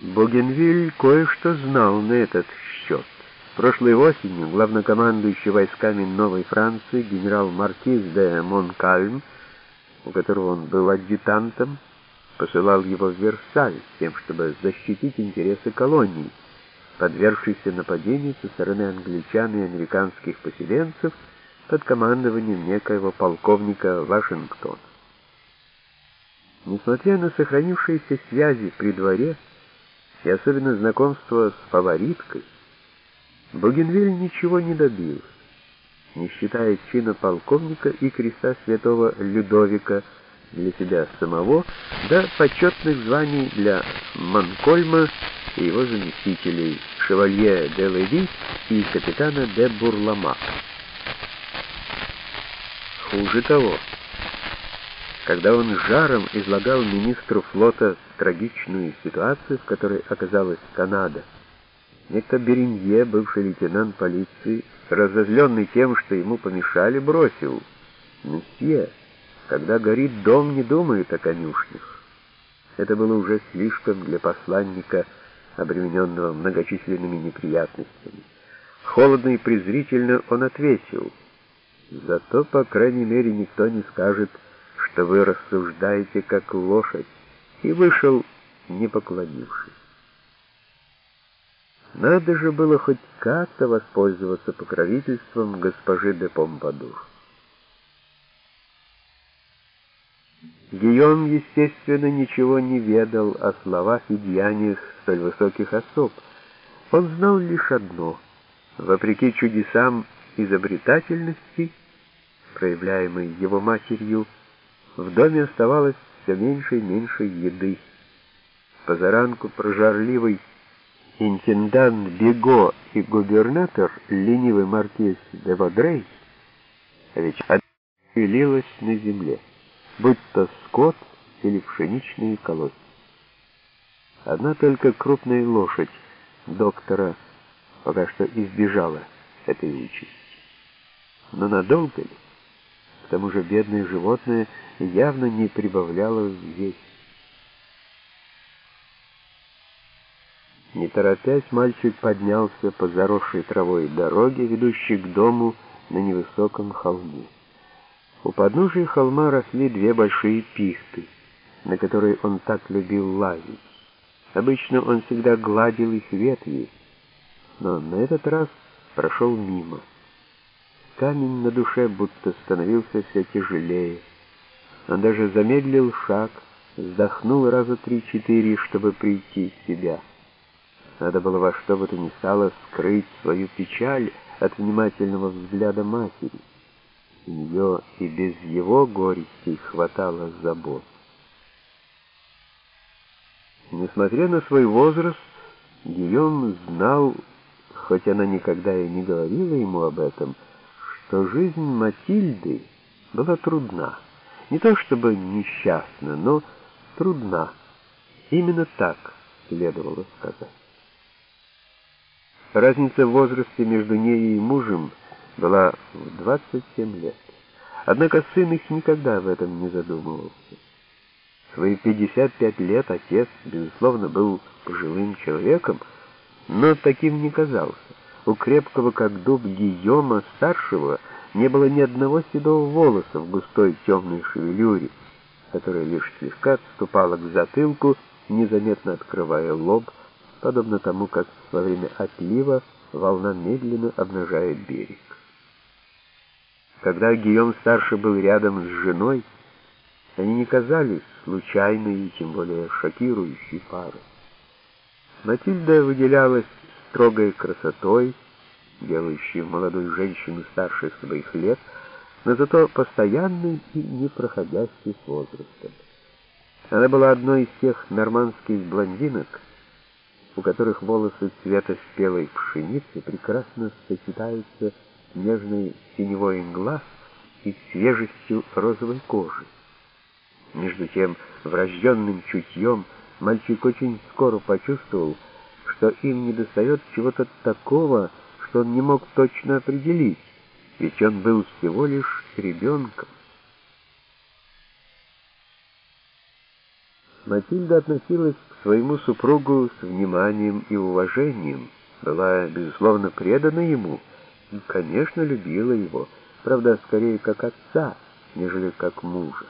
Бугенвиль кое-что знал на этот счет. Прошлой осенью главнокомандующий войсками Новой Франции генерал Маркиз де Монкальм, у которого он был адъютантом, посылал его в Версаль с тем, чтобы защитить интересы колонии, подвергшейся нападению со стороны англичан и американских поселенцев под командованием некоего полковника Вашингтона. Несмотря на сохранившиеся связи при дворе и особенно знакомство с фавориткой, Бугенвиль ничего не добился, не считая чина полковника и креста святого Людовика для себя самого, да почетных званий для Манкольма и его заместителей шевалье де Леви и капитана де Бурлама. Хуже того, когда он жаром излагал министру флота трагичную ситуацию, в которой оказалась Канада, некто Беринье, бывший лейтенант полиции, разозленный тем, что ему помешали, бросил «Месье, когда горит дом, не думает о конюшнях». Это было уже слишком для посланника, обремененного многочисленными неприятностями. Холодно и презрительно он ответил, «Зато, по крайней мере, никто не скажет, что вы рассуждаете как лошадь, и вышел, не поклонившись. Надо же было хоть как-то воспользоваться покровительством госпожи де Помпадур. Гийом, естественно, ничего не ведал о словах и деяниях столь высоких особ. Он знал лишь одно — вопреки чудесам изобретательности, проявляемой его матерью, в доме оставалось все меньше и меньше еды. Позаранку прожарливый интендант Бего и губернатор, ленивый маркиз де Вадрей, ведь отпилилась на земле, будь то скот или пшеничные колосья. Одна только крупная лошадь доктора пока что избежала этой участи. Но надолго ли? К тому же бедное животное явно не прибавляло в Не торопясь, мальчик поднялся по заросшей травой дороге, ведущей к дому на невысоком холме. У подножия холма росли две большие пихты, на которые он так любил лазить. Обычно он всегда гладил их ветви, но на этот раз прошел мимо. Камень на душе будто становился все тяжелее. Он даже замедлил шаг, вздохнул раза три-четыре, чтобы прийти в себя. Надо было во что бы то ни стало скрыть свою печаль от внимательного взгляда матери. У нее и без его горести хватало забот. Несмотря на свой возраст, Гийом знал, хоть она никогда и не говорила ему об этом, что жизнь Матильды была трудна. Не то чтобы несчастна, но трудна. Именно так следовало сказать. Разница в возрасте между ней и мужем была в 27 лет. Однако сын их никогда об этом не задумывался. В свои 55 лет отец, безусловно, был пожилым человеком, но таким не казался. У крепкого, как дуб Гийома, старшего, не было ни одного седого волоса в густой темной шевелюре, которая лишь слегка отступала к затылку, незаметно открывая лоб, подобно тому, как во время отлива волна медленно обнажает берег. Когда Гийом-старший был рядом с женой, они не казались случайной и тем более шокирующей парой. Матильда выделялась строгой красотой, делающей молодую женщину старше своих лет, но зато постоянной и непроходящей с возрастом. Она была одной из тех нормандских блондинок, у которых волосы цвета спелой пшеницы прекрасно сочетаются с нежной синевой глаз и свежестью розовой кожи. Между тем, врожденным чутьем мальчик очень скоро почувствовал, что им недостает чего-то такого, что он не мог точно определить, ведь он был всего лишь ребенком. Матильда относилась к своему супругу с вниманием и уважением, была, безусловно, предана ему и, конечно, любила его, правда, скорее как отца, нежели как мужа.